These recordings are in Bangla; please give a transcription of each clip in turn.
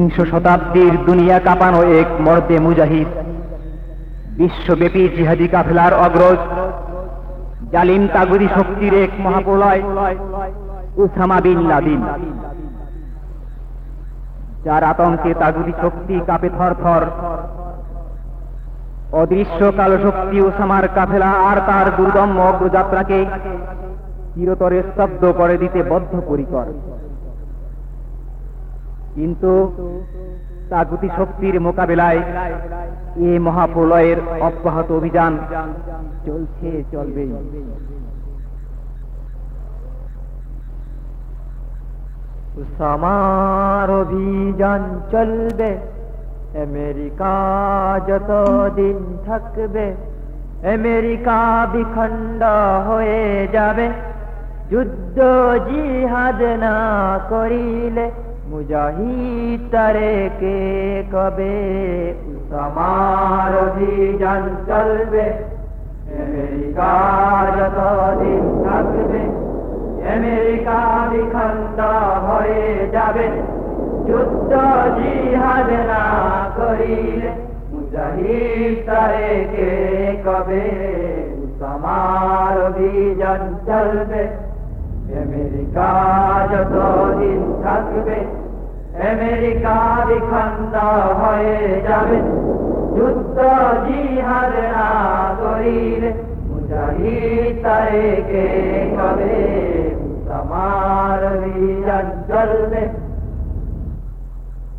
বিংশ শতাব্দীর দুনিয়া কাঁপানো এক মর্দে মুজাহিদ। বিশ্বব্যাপী জিহাদি কাফেলার অগ্রজ, জালিম তাগুদি শক্তির এক মহাপ্রলয়, উসামা বিন লাদিন। যার আতঙ্কে তাগুদি শক্তি কাঁপে থর থর অদৃশ্য কালো শক্তি ওসামার কাফেলা আর তার দুর্গম অগ্রযাত্রাকে চিরতরে স্তব্ধ করে দিতে বদ্ধপরিকর। কিন্তু তাগুতি শক্তির মোকাবেলায় এ মহাপ্রলয়ের অব্যাহত অভিযান চলছে চলবেই উসামার অভিযান চলবে, আমেরিকা যতদিন থাকবে, আমেরিকা বিখণ্ড হয়ে যাবে, যুদ্ধ জিহাদ না করিলে মুজাহিদ তারে কে কবে? উসামার অভিযান চলবে। আমেরিকা যতদিন থাকবে, আমেরিকা বিখণ্ড হয়ে যাবে। যুদ্ধ জিহাদ না করিলে মুজাহিদ তারে কে কবে? সমার অভিযান চলবে। আমেরিকা যতদিন থাকবে আমেরিকা বিখণ্ড হয়ে যাবে। যুদ্ধ জিহাদ না করিলে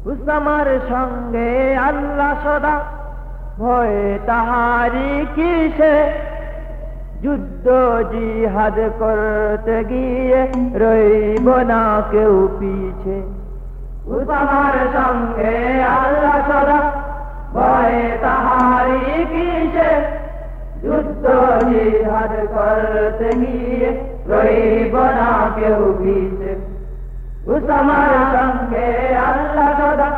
উসামার সঙ্গে আল্লাহ সদা। ভয়ে তাহারি কিসে? যুদ্ধ জিহাদ করতে গিয়ে রইব না কেউ পিছে। উসামার সঙ্গে আল্লাহ সদা। ভয়ে তাহারি কিসে? যুদ্ধ জিহাদ করতে গিয়ে রইব না কেউ পিছে। উসামার সঙ্গে আল্লাহ সদা।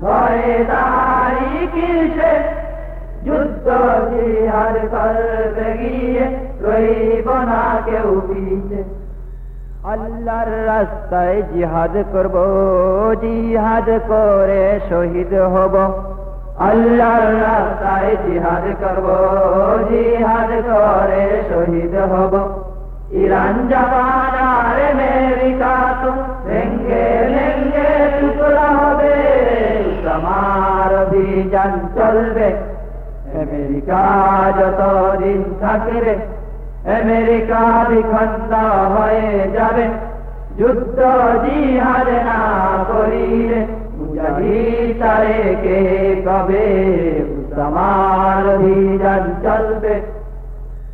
ভয়ে তাহারি কিসে? যুদ্ধ জিহাদ করতে গিয়ে রইব না কেউ পিছে। আল্লাহর রাস্তায় জিহাদ করব, জিহাদ করে শহীদ হব। আল্লাহর রাস্তায় জিহাদ করব, জিহাদ করে শহীদ হব। ইরান, জাপান, আর আমেরিকা তো ভেঙ্গে ভেঙ্গে টুকরা হবে। তোমার অভিযান চলবে। আমেরিকা যতদিন থাকবে আমেরিকা বিখণ্ড হয়ে যাবে। যুদ্ধ জিহাদ না করিলে মুজাহিদ তারে কে কবে? সমার অভিযান চলবে।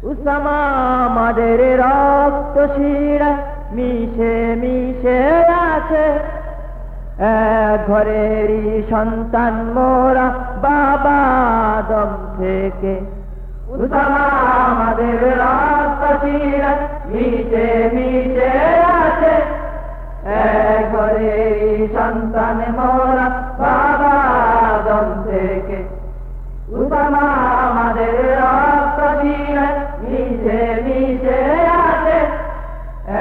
উসামা আমাদের রক্ত শিরা মিশে মিশে আছে। ঘরেরই সন্তান মোরা বাবা দম থেকে। উসামা আমাদের শিরা মিশে মিশে আছে। এক সন্তান মোরা বাবা দম থেকে। উসামা আমাদের রক্ত মিশে মিশে আছে।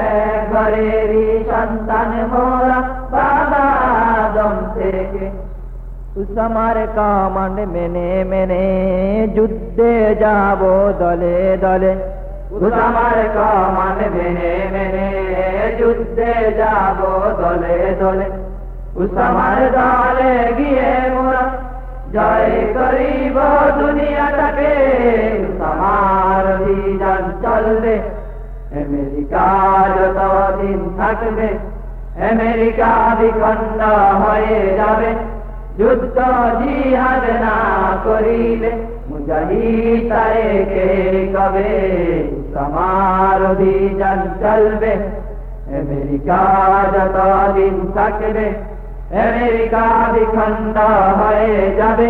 একবারেরই সন্তান মোরা বাবা দম থেকে। উসামার কামান্ড মেনে মেনে যুদ্ধে যাব দলে দলে। উসামার কামান্ড মেনে মেনে যুদ্ধে যাব দলে দলে উসামার দলে গিয়ে মোরা জয় করিব দুনিয়াটাকে সমার অভিযান চলবে আমেরিকা যতদিন থাকবে আমেরিকা বিখণ্ড হয়ে যাবে যুদ্ধ জিহাদ না করিলে মুজাহিদ তারে কে কবে সমার অভিযান চলবে। আমেরিকা যতদিন থাকবে, আমেরিকা বিখণ্ড হয়ে যাবে।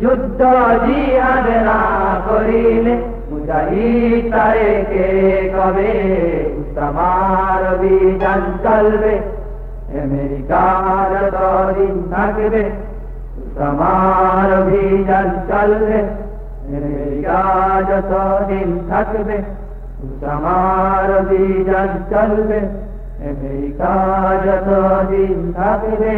যুদ্ধ জিহাদ না করিলে মুজাহিদ তারে কে কবে সমার অভিযান চলবে? আমেরিকা যতদিন থাকবে সমার অভিযান চলবে। আমেরিকা যতদিন থাকবে সমার অভিযান চলবে আমেরিকা যতদিন থাকবে